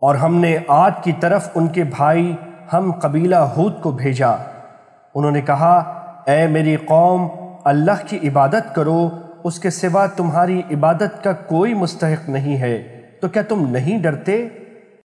اور ہم نے آد کی طرف ان کے بھائی ہم قبیلہ ہود کو بھیجا۔ انہوں نے کہا، اے میری قوم، اللہ کی عبادت کرو، اس کے سوا تمہاری عبادت کا کوئی مستحق نہیں ہے۔ تو کیا تم نہیں ڈرتے؟